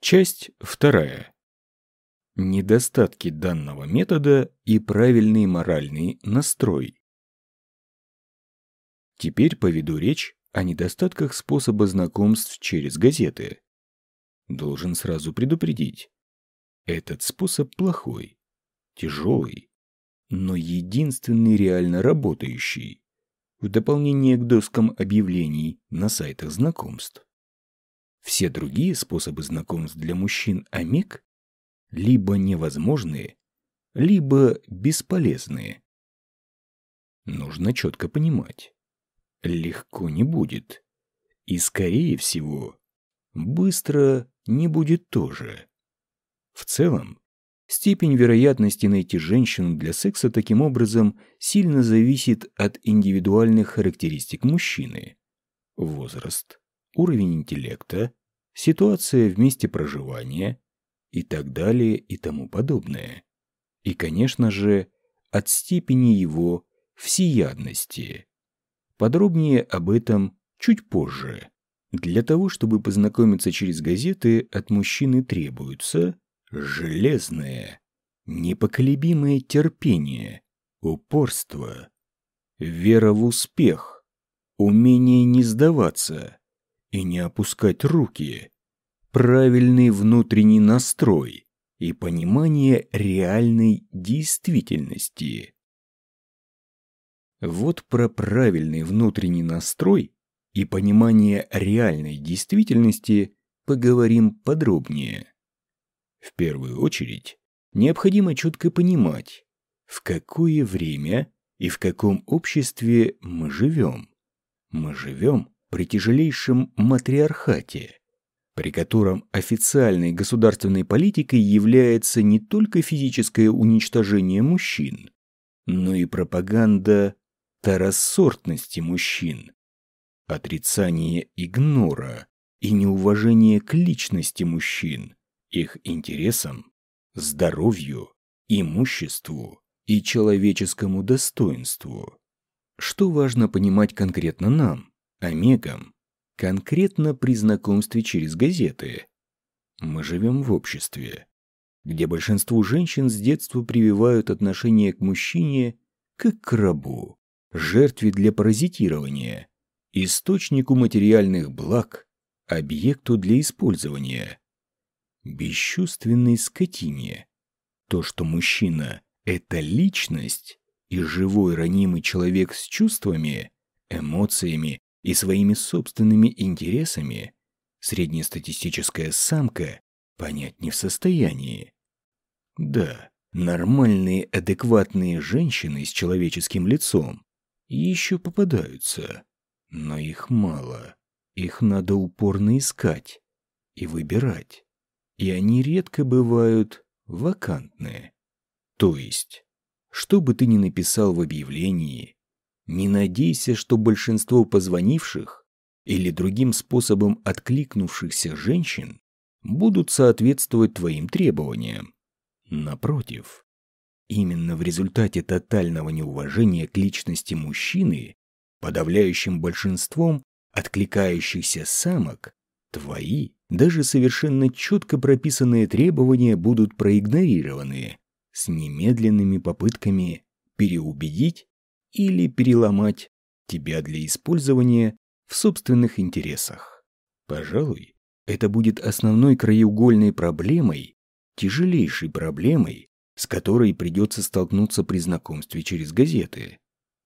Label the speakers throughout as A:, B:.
A: Часть вторая. Недостатки данного метода и правильный моральный настрой. Теперь поведу речь о недостатках способа знакомств через газеты. Должен сразу предупредить. Этот способ плохой, тяжелый, но единственный реально работающий, в дополнение к доскам объявлений на сайтах знакомств. Все другие способы знакомств для мужчин ОМЕК либо невозможные, либо бесполезные. Нужно четко понимать. Легко не будет. И, скорее всего, быстро не будет тоже. В целом, степень вероятности найти женщину для секса таким образом сильно зависит от индивидуальных характеристик мужчины. Возраст, уровень интеллекта, ситуация в месте проживания и так далее и тому подобное. И, конечно же, от степени его всеядности. Подробнее об этом чуть позже. Для того, чтобы познакомиться через газеты, от мужчины требуется железное, непоколебимое терпение, упорство, вера в успех, умение не сдаваться, и не опускать руки, правильный внутренний настрой и понимание реальной действительности. Вот про правильный внутренний настрой и понимание реальной действительности поговорим подробнее. В первую очередь, необходимо четко понимать, в какое время и в каком обществе мы живем. Мы живем при тяжелейшем матриархате, при котором официальной государственной политикой является не только физическое уничтожение мужчин, но и пропаганда второсортности мужчин, отрицание игнора и неуважение к личности мужчин, их интересам, здоровью, имуществу и человеческому достоинству. Что важно понимать конкретно нам? Омегам, конкретно при знакомстве через газеты. Мы живем в обществе, где большинству женщин с детства прививают отношение к мужчине как к рабу, жертве для паразитирования, источнику материальных благ, объекту для использования. Бесчувственной скотине. То, что мужчина – это личность и живой ранимый человек с чувствами, эмоциями и своими собственными интересами среднестатистическая самка понять не в состоянии. Да, нормальные, адекватные женщины с человеческим лицом еще попадаются, но их мало. Их надо упорно искать и выбирать. И они редко бывают вакантные. То есть, что бы ты ни написал в объявлении, не надейся, что большинство позвонивших или другим способом откликнувшихся женщин будут соответствовать твоим требованиям. Напротив, именно в результате тотального неуважения к личности мужчины, подавляющим большинством откликающихся самок, твои, даже совершенно четко прописанные требования будут проигнорированы с немедленными попытками переубедить или переломать тебя для использования в собственных интересах. Пожалуй, это будет основной краеугольной проблемой, тяжелейшей проблемой, с которой придется столкнуться при знакомстве через газеты.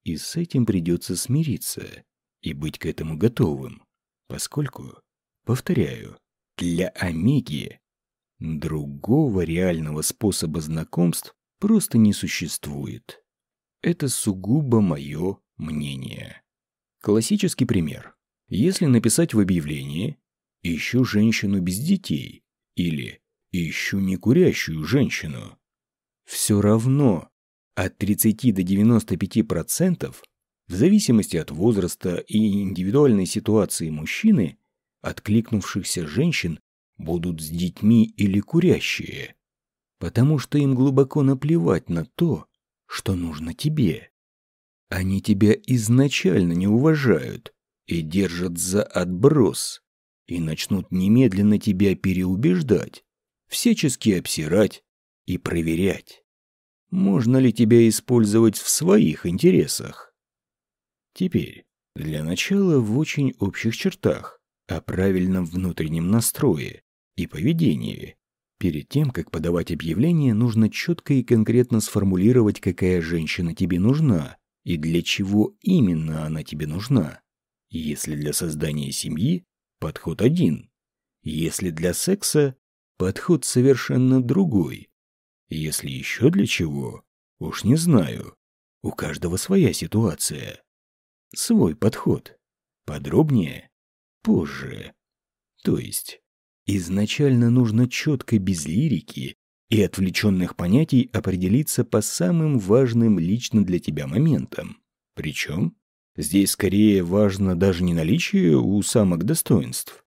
A: И с этим придется смириться и быть к этому готовым, поскольку, повторяю, для Омеги другого реального способа знакомств просто не существует. Это сугубо мое мнение. Классический пример. Если написать в объявлении «Ищу женщину без детей» или «Ищу некурящую женщину», все равно от 30 до 95% в зависимости от возраста и индивидуальной ситуации мужчины, откликнувшихся женщин будут с детьми или курящие, потому что им глубоко наплевать на то, что нужно тебе. Они тебя изначально не уважают и держат за отброс, и начнут немедленно тебя переубеждать, всячески обсирать и проверять, можно ли тебя использовать в своих интересах. Теперь, для начала в очень общих чертах, о правильном внутреннем настрое и поведении. Перед тем, как подавать объявление, нужно четко и конкретно сформулировать, какая женщина тебе нужна и для чего именно она тебе нужна. Если для создания семьи – подход один. Если для секса – подход совершенно другой. Если еще для чего – уж не знаю. У каждого своя ситуация. Свой подход. Подробнее – позже. То есть, изначально нужно четко без лирики и отвлеченных понятий определиться по самым важным лично для тебя моментам. Причем здесь скорее важно даже не наличие у самок достоинств.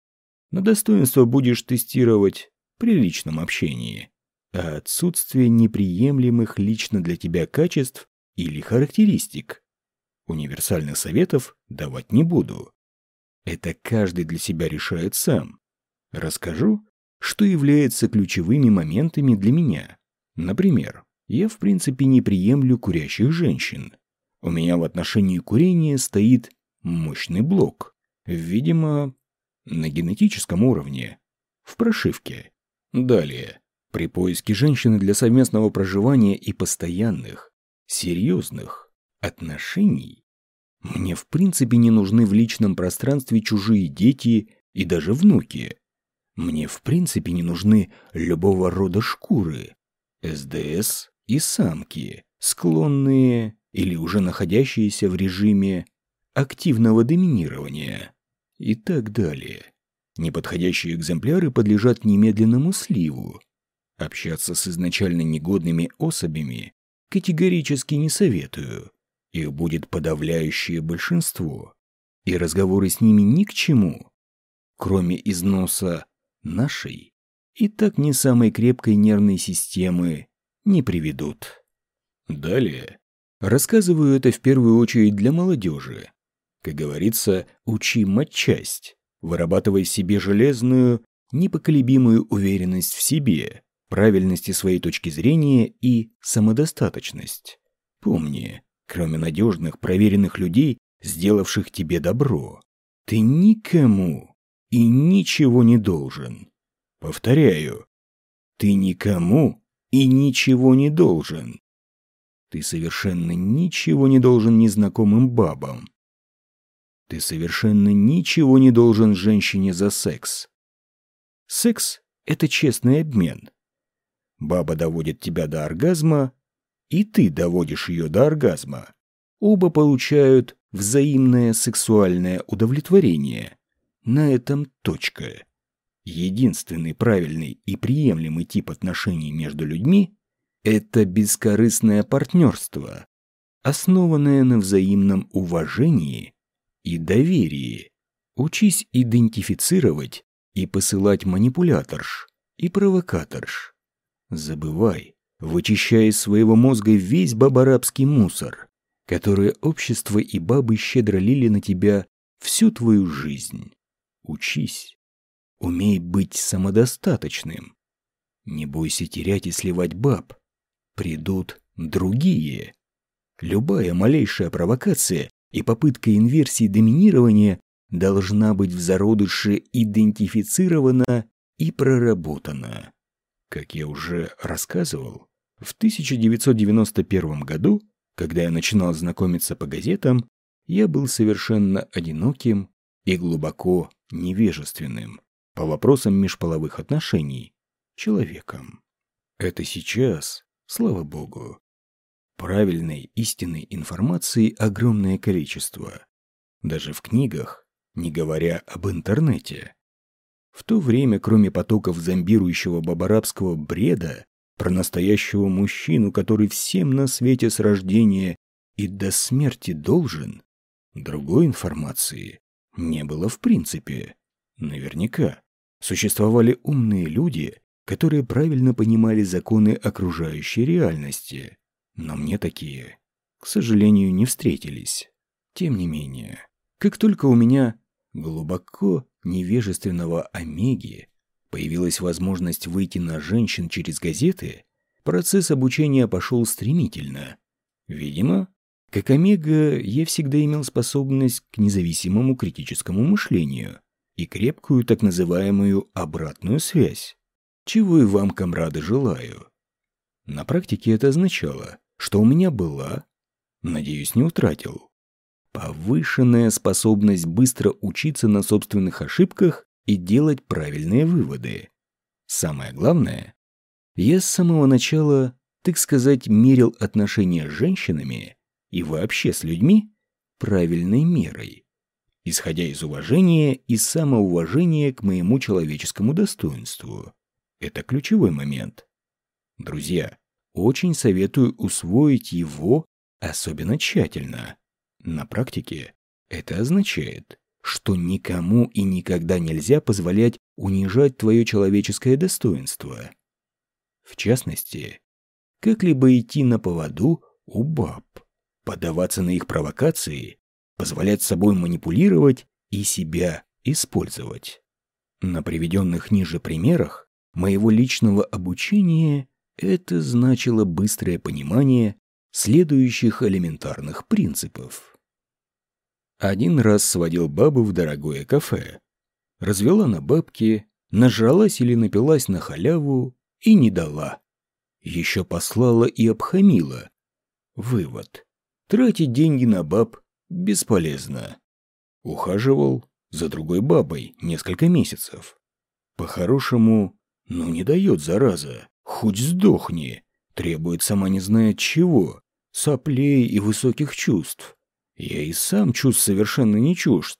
A: На достоинство будешь тестировать при личном общении, а отсутствие неприемлемых лично для тебя качеств или характеристик. Универсальных советов давать не буду. Это каждый для себя решает сам. Расскажу, что является ключевыми моментами для меня. Например, я в принципе не приемлю курящих женщин. У меня в отношении курения стоит мощный блок. Видимо, на генетическом уровне. В прошивке. Далее. При поиске женщины для совместного проживания и постоянных, серьезных отношений мне в принципе не нужны в личном пространстве чужие дети и даже внуки. Мне в принципе не нужны любого рода шкуры, СДС и самки, склонные или уже находящиеся в режиме активного доминирования и так далее. Неподходящие экземпляры подлежат немедленному сливу. Общаться с изначально негодными особями категорически не советую. Их будет подавляющее большинство, и разговоры с ними ни к чему, кроме износа нашей и так не самой крепкой нервной системы не приведут. Далее рассказываю это в первую очередь для молодежи. Как говорится, учи матчасть, вырабатывай себе железную, непоколебимую уверенность в себе, правильности своей точки зрения и самодостаточность. Помни, кроме надежных, проверенных людей, сделавших тебе добро, ты никому и ничего не должен. Повторяю, ты никому и ничего не должен. Ты совершенно ничего не должен незнакомым бабам. Ты совершенно ничего не должен женщине за секс. Секс — это честный обмен. Баба доводит тебя до оргазма, и ты доводишь ее до оргазма. Оба получают взаимное сексуальное удовлетворение. На этом точка. Единственный правильный и приемлемый тип отношений между людьми – это бескорыстное партнерство, основанное на взаимном уважении и доверии. Учись идентифицировать и посылать манипуляторш и провокаторш. Забывай, вычищая из своего мозга весь бабарабский мусор, который общество и бабы щедро лили на тебя всю твою жизнь. Учись. Умей быть самодостаточным. Не бойся терять и сливать баб. Придут другие. Любая малейшая провокация и попытка инверсии доминирования должна быть в зародыше идентифицирована и проработана. Как я уже рассказывал, в 1991 году, когда я начинал знакомиться по газетам, я был совершенно одиноким и глубоко невежественным по вопросам межполовых отношений человеком. Это сейчас, слава богу, правильной истинной информации огромное количество, даже в книгах, не говоря об интернете. В то время, кроме потоков зомбирующего бабарабского бреда про настоящего мужчину, который всем на свете с рождения и до смерти должен, другой информации не было в принципе. Наверняка существовали умные люди, которые правильно понимали законы окружающей реальности. Но мне такие, к сожалению, не встретились. Тем не менее, как только у меня глубоко невежественного Омеги появилась возможность выйти на женщин через газеты, процесс обучения пошел стремительно. Видимо, как Омега, я всегда имел способность к независимому критическому мышлению и крепкую так называемую обратную связь, чего и вам, комрады, желаю. На практике это означало, что у меня была, надеюсь, не утратил, повышенная способность быстро учиться на собственных ошибках и делать правильные выводы. Самое главное, я с самого начала, так сказать, мерил отношения с женщинами и вообще с людьми правильной мерой, исходя из уважения и самоуважения к моему человеческому достоинству. Это ключевой момент. Друзья, очень советую усвоить его особенно тщательно. На практике это означает, что никому и никогда нельзя позволять унижать твое человеческое достоинство. В частности, как-либо идти на поводу у баб, поддаваться на их провокации, позволять собой манипулировать и себя использовать. На приведенных ниже примерах моего личного обучения это значило быстрое понимание следующих элементарных принципов. Один раз сводил бабу в дорогое кафе. Развела на бабки, нажралась или напилась на халяву и не дала. Еще послала и обхамила. Вывод. Тратить деньги на баб бесполезно. Ухаживал за другой бабой несколько месяцев. По-хорошему, ну не дает зараза, хоть сдохни. Требует сама не знает чего, соплей и высоких чувств. Я и сам чувств совершенно не чужд.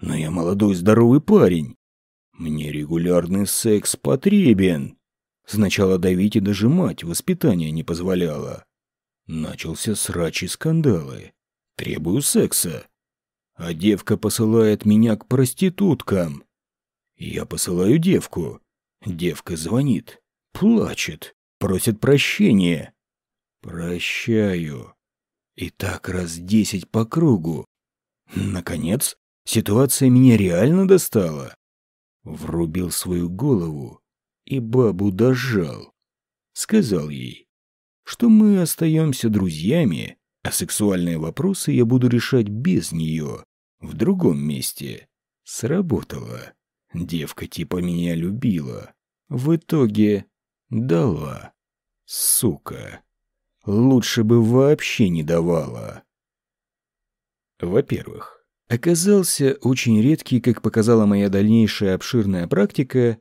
A: Но я молодой здоровый парень. Мне регулярный секс потребен. Сначала давить и дожимать воспитание не позволяло. Начался срач и скандалы. Требую секса. А девка посылает меня к проституткам. Я посылаю девку. Девка звонит. Плачет. Просит прощения. Прощаю. И так раз десять по кругу. Наконец, ситуация меня реально достала. Врубил свою голову и бабу дожал. Сказал ей, что мы остаемся друзьями, а сексуальные вопросы я буду решать без нее, в другом месте. Сработало. Девка типа меня любила. В итоге дала. Сука. Лучше бы вообще не давала. Во-первых, оказался очень редкий, как показала моя дальнейшая обширная практика,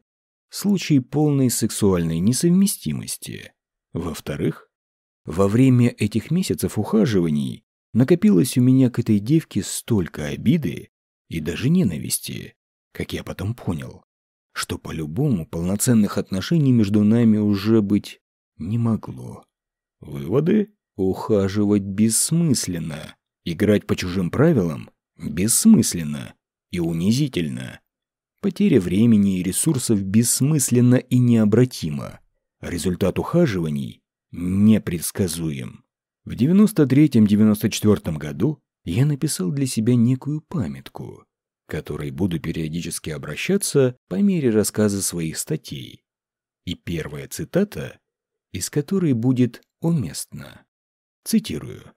A: случай полной сексуальной несовместимости. Во-вторых, во время этих месяцев ухаживаний накопилось у меня к этой девке столько обиды и даже ненависти, как я потом понял, что по-любому полноценных отношений между нами уже быть не могло. Выводы? Ухаживать бессмысленно. Играть по чужим правилам? Бессмысленно и унизительно. Потеря времени и ресурсов бессмысленно и необратима. Результат ухаживаний непредсказуем. В 93-94 году я написал для себя некую памятку, которой буду периодически обращаться по мере рассказа своих статей. И первая цитата, из которой будет уместна. Цитирую.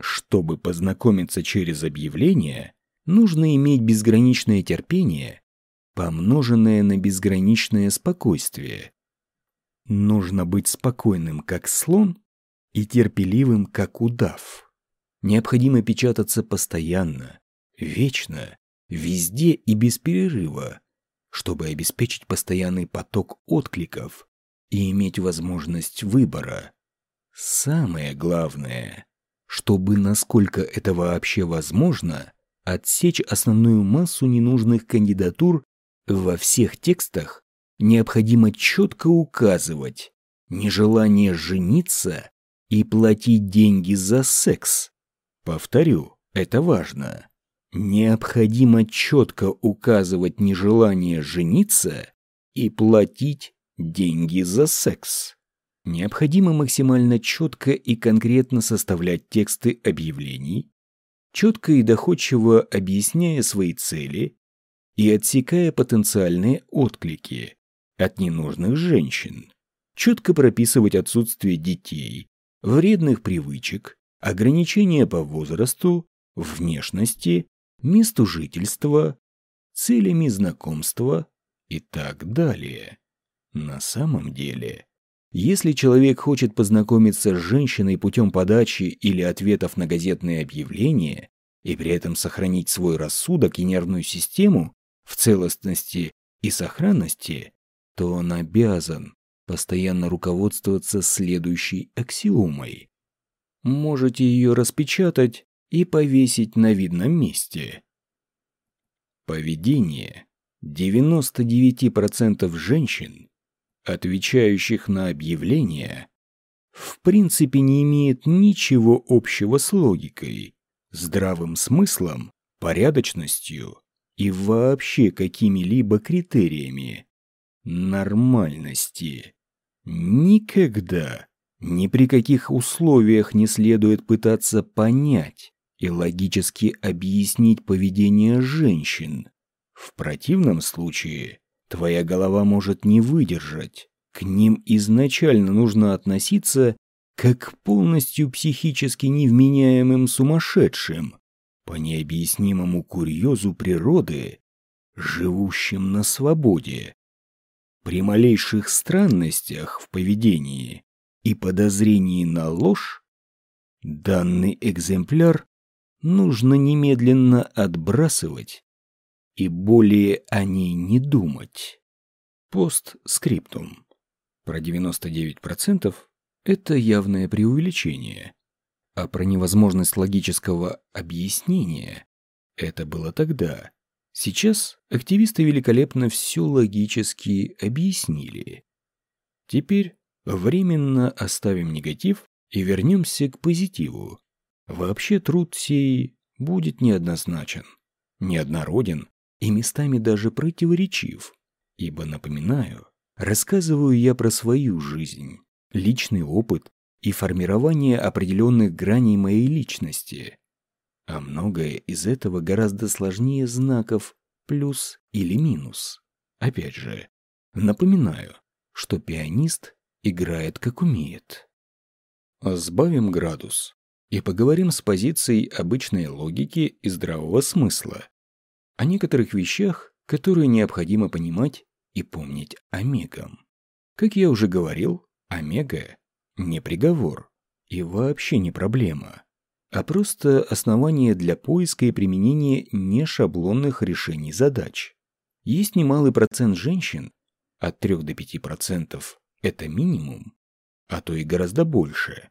A: «Чтобы познакомиться через объявление, нужно иметь безграничное терпение, помноженное на безграничное спокойствие, Нужно быть спокойным, как слон, и терпеливым, как удав. Необходимо печататься постоянно, вечно, везде и без перерыва, чтобы обеспечить постоянный поток откликов и иметь возможность выбора. Самое главное, чтобы, насколько это вообще возможно, отсечь основную массу ненужных кандидатур во всех текстах необходимо четко указывать нежелание жениться и платить деньги за секс. Повторю, это важно. Необходимо четко указывать нежелание жениться и платить деньги за секс. Необходимо максимально четко и конкретно составлять тексты объявлений, четко и доходчиво объясняя свои цели и отсекая потенциальные отклики от ненужных женщин. Четко прописывать отсутствие детей, вредных привычек, ограничения по возрасту, внешности, месту жительства, целями знакомства и так далее. На самом деле, если человек хочет познакомиться с женщиной путем подачи или ответов на газетные объявления и при этом сохранить свой рассудок и нервную систему в целостности и сохранности, то он обязан постоянно руководствоваться следующей аксиомой. Можете ее распечатать и повесить на видном месте. Поведение 99% женщин, отвечающих на объявления, в принципе не имеет ничего общего с логикой, здравым смыслом, порядочностью и вообще какими-либо критериями нормальности. Никогда, ни при каких условиях не следует пытаться понять и логически объяснить поведение женщин. В противном случае твоя голова может не выдержать. К ним изначально нужно относиться как к полностью психически невменяемым сумасшедшим, по необъяснимому курьезу природы, живущим на свободе. При малейших странностях в поведении и подозрении на ложь данный экземпляр нужно немедленно отбрасывать и более о ней не думать. Постскриптум. Про 99% это явное преувеличение. А про невозможность логического объяснения это было тогда. Сейчас активисты великолепно все логически объяснили. Теперь временно оставим негатив и вернемся к позитиву. Вообще труд сей будет неоднозначен, неоднороден и местами даже противоречив, ибо, напоминаю, рассказываю я про свою жизнь, личный опыт и формирование определенных граней моей личности. А многое из этого гораздо сложнее знаков плюс или минус. Опять же, напоминаю, что пианист играет как умеет. Сбавим градус и поговорим с позицией обычной логики и здравого смысла о некоторых вещах, которые необходимо понимать и помнить омегам. Как я уже говорил, омега – не приговор и вообще не проблема, а просто основание для поиска и применения нешаблонных решений задач. Есть немалый процент женщин, от 3 до 5% это минимум, а то и гораздо больше,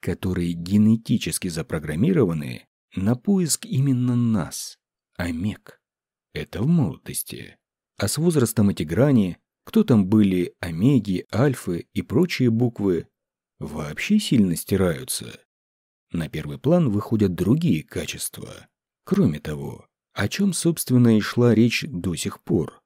A: которые генетически запрограммированы на поиск именно нас, омег. Это в молодости. А с возрастом эти грани, кто там были омеги, альфы и прочие буквы, вообще сильно стираются. На первый план выходят другие качества. Кроме того, о чем, собственно, и шла речь до сих пор.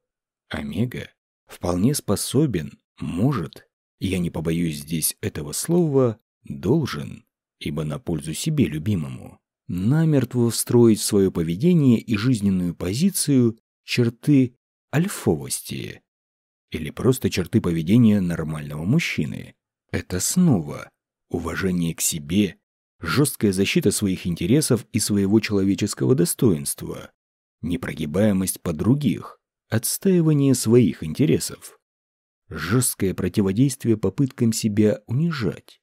A: Омега вполне способен, может, я не побоюсь здесь этого слова, должен, ибо на пользу себе любимому, намертво встроить в свое поведение и жизненную позицию черты альфовости или просто черты поведения нормального мужчины. Это снова уважение к себе, жесткая защита своих интересов и своего человеческого достоинства, непрогибаемость под других, отстаивание своих интересов, жесткое противодействие попыткам себя унижать,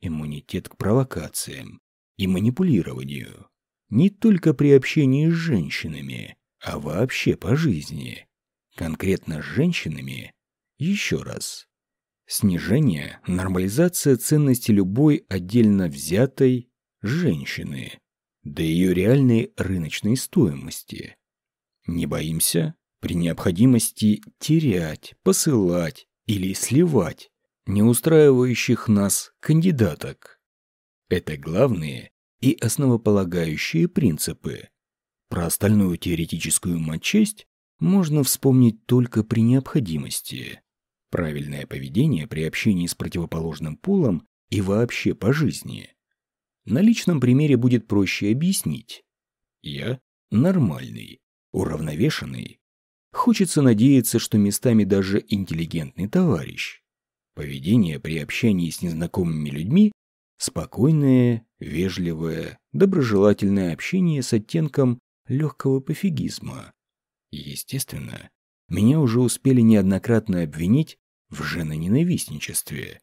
A: иммунитет к провокациям и манипулированию. Не только при общении с женщинами, а вообще по жизни. Конкретно с женщинами. Еще раз. Снижение, нормализация ценности любой отдельно взятой женщины до ее реальной рыночной стоимости. Не боимся при необходимости терять, посылать или сливать не устраивающих нас кандидаток. Это главные и основополагающие принципы. Про остальную теоретическую матчесть можно вспомнить только при необходимости. Правильное поведение при общении с противоположным полом и вообще по жизни. На личном примере будет проще объяснить. Я нормальный, уравновешенный, Хочется надеяться, что местами даже интеллигентный товарищ. Поведение при общении с незнакомыми людьми спокойное, вежливое, доброжелательное общение с оттенком легкого пофигизма. Естественно, меня уже успели неоднократно обвинить в женоненавистничестве.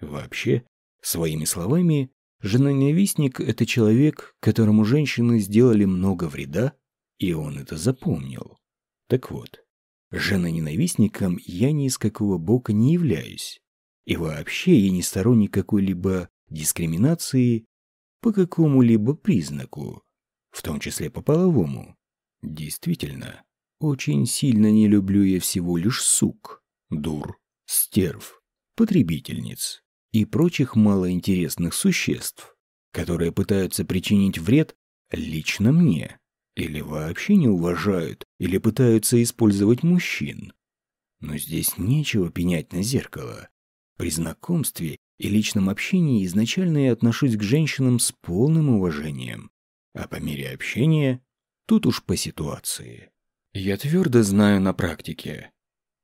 A: Вообще, своими словами, женоненавистник – это человек, которому женщины сделали много вреда, и он это запомнил. Так вот, женоненавистником я ни из какого бока не являюсь. И вообще я не сторонник какой-либо дискриминации по какому-либо признаку, в том числе по половому. Действительно, очень сильно не люблю я всего лишь сук, дур, стерв, потребительниц и прочих малоинтересных существ, которые пытаются причинить вред лично мне. Или вообще не уважают, или пытаются использовать мужчин. Но здесь нечего пенять на зеркало. При знакомстве и личном общении изначально я отношусь к женщинам с полным уважением. А по мере общения тут уж по ситуации. Я твердо знаю на практике.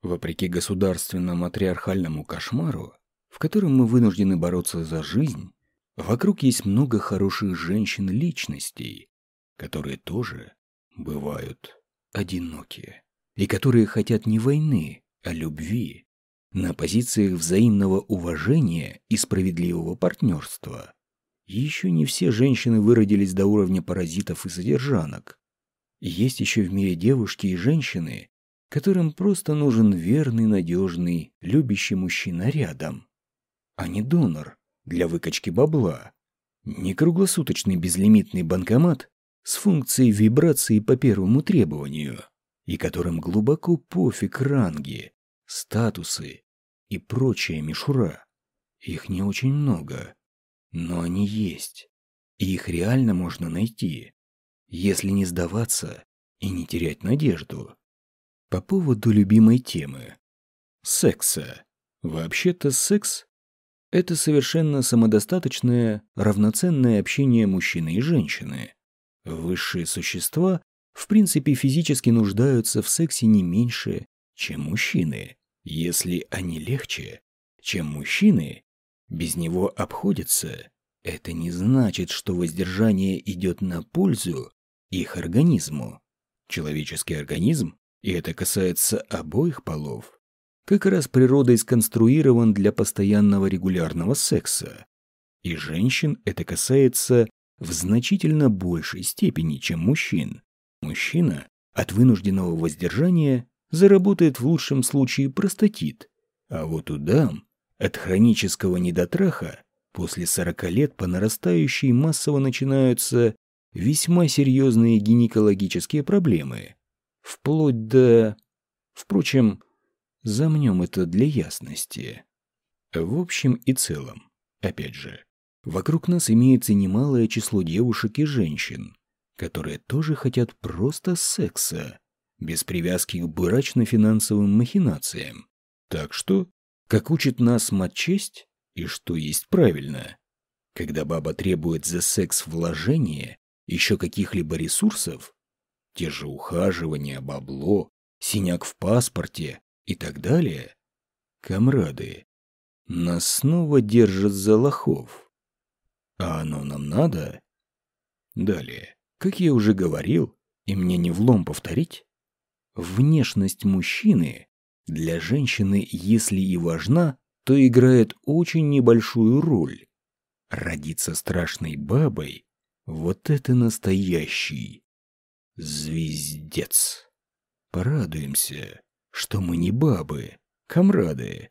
A: Вопреки государственному матриархальному кошмару, в котором мы вынуждены бороться за жизнь, вокруг есть много хороших женщин-личностей, которые тоже бывают одинокие и которые хотят не войны, а любви, на позициях взаимного уважения и справедливого партнерства. Еще не все женщины выродились до уровня паразитов и содержанок. Есть еще в мире девушки и женщины, которым просто нужен верный, надежный, любящий мужчина рядом, а не донор для выкачки бабла, не круглосуточный безлимитный банкомат с функцией вибрации по первому требованию, и которым глубоко пофиг ранги, статусы и прочая мишура. Их не очень много, но они есть, и их реально можно найти, если не сдаваться и не терять надежду. По поводу любимой темы – секса. Вообще-то секс – это совершенно самодостаточное, равноценное общение мужчины и женщины – Высшие существа, в принципе, физически нуждаются в сексе не меньше, чем мужчины. Если они легче, чем мужчины, без него обходятся. Это не значит, что воздержание идет на пользу их организму. Человеческий организм, и это касается обоих полов, как раз природой сконструирован для постоянного регулярного секса. И женщин это касается в значительно большей степени, чем мужчин. Мужчина от вынужденного воздержания заработает в лучшем случае простатит, а вот у дам от хронического недотраха после 40 лет по нарастающей массово начинаются весьма серьезные гинекологические проблемы, вплоть до... Впрочем, замнем это для ясности. В общем и целом, опять же, Вокруг нас имеется немалое число девушек и женщин, которые тоже хотят просто секса, без привязки к брачно-финансовым махинациям. Так что, как учит нас матчесть, и что есть правильно, когда баба требует за секс вложения еще каких-либо ресурсов, те же ухаживания, бабло, синяк в паспорте и так далее, комрады, нас снова держат за лохов. А оно нам надо? Далее. Как я уже говорил, и мне не влом повторить, внешность мужчины для женщины, если и важна, то играет очень небольшую роль. Родиться страшной бабой – вот это настоящий звездец. Порадуемся, что мы не бабы, комрады.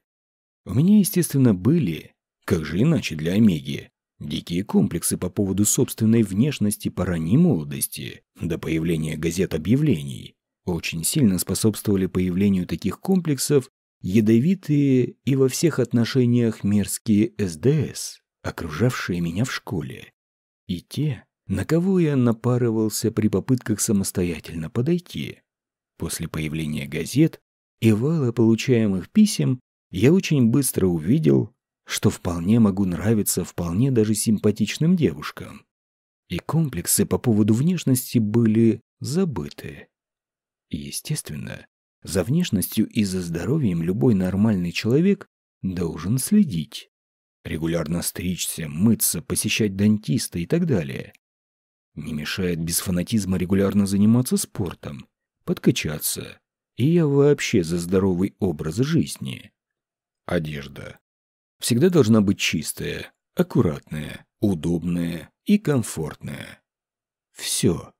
A: У меня, естественно, были, как же иначе для Омеги, Дикие комплексы по поводу собственной внешности по ранней молодости, до появления газет объявлений, очень сильно способствовали появлению таких комплексов ядовитые и во всех отношениях мерзкие СДС, окружавшие меня в школе. И те, на кого я напарывался при попытках самостоятельно подойти. После появления газет и вала получаемых писем я очень быстро увидел, что вполне могу нравиться вполне даже симпатичным девушкам. И комплексы по поводу внешности были забыты. Естественно, За внешностью и за здоровьем любой нормальный человек должен следить. Регулярно стричься, мыться, посещать дантиста и так далее. Не мешает без фанатизма регулярно заниматься спортом, подкачаться. И я вообще за здоровый образ жизни. Одежда. Всегда должна быть чистая, аккуратная, удобная и комфортная. Все.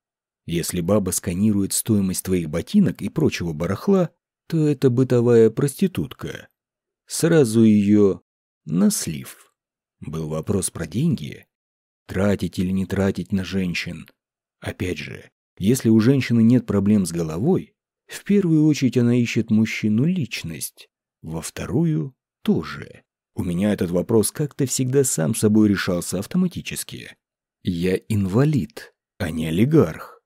A: Если баба сканирует стоимость твоих ботинок и прочего барахла, то это бытовая проститутка. Сразу ее на слив. Был вопрос про деньги. Тратить или не тратить на женщин. Опять же, если у женщины нет проблем с головой, в первую очередь она ищет мужчину личность, во вторую – тоже. У меня этот вопрос как-то всегда сам собой решался автоматически. Я инвалид, а не олигарх.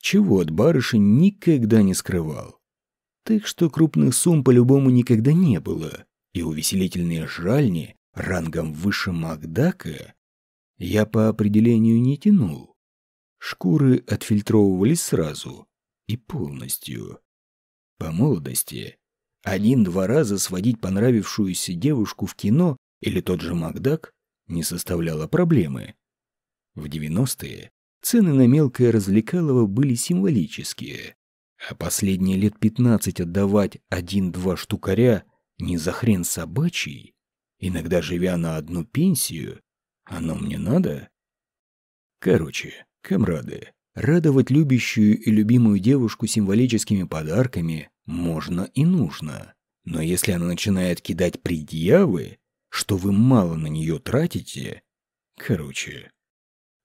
A: Чего от барышень никогда не скрывал. Так что крупных сумм по-любому никогда не было. И увеселительные жральни рангом выше Макдака я по определению не тянул. Шкуры отфильтровывались сразу и полностью. По молодости один-два раза сводить понравившуюся девушку в кино или тот же Макдак не составляло проблемы. В 90-е цены на мелкое развлекалово были символические, а последние лет 15 отдавать один-два штукаря не за хрен собачий, иногда живя на одну пенсию, оно мне надо? Короче, комрады, радовать любящую и любимую девушку символическими подарками можно и нужно. Но если она начинает кидать предъявы, что вы мало на нее тратите... Короче,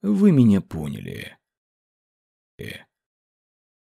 A: вы меня поняли.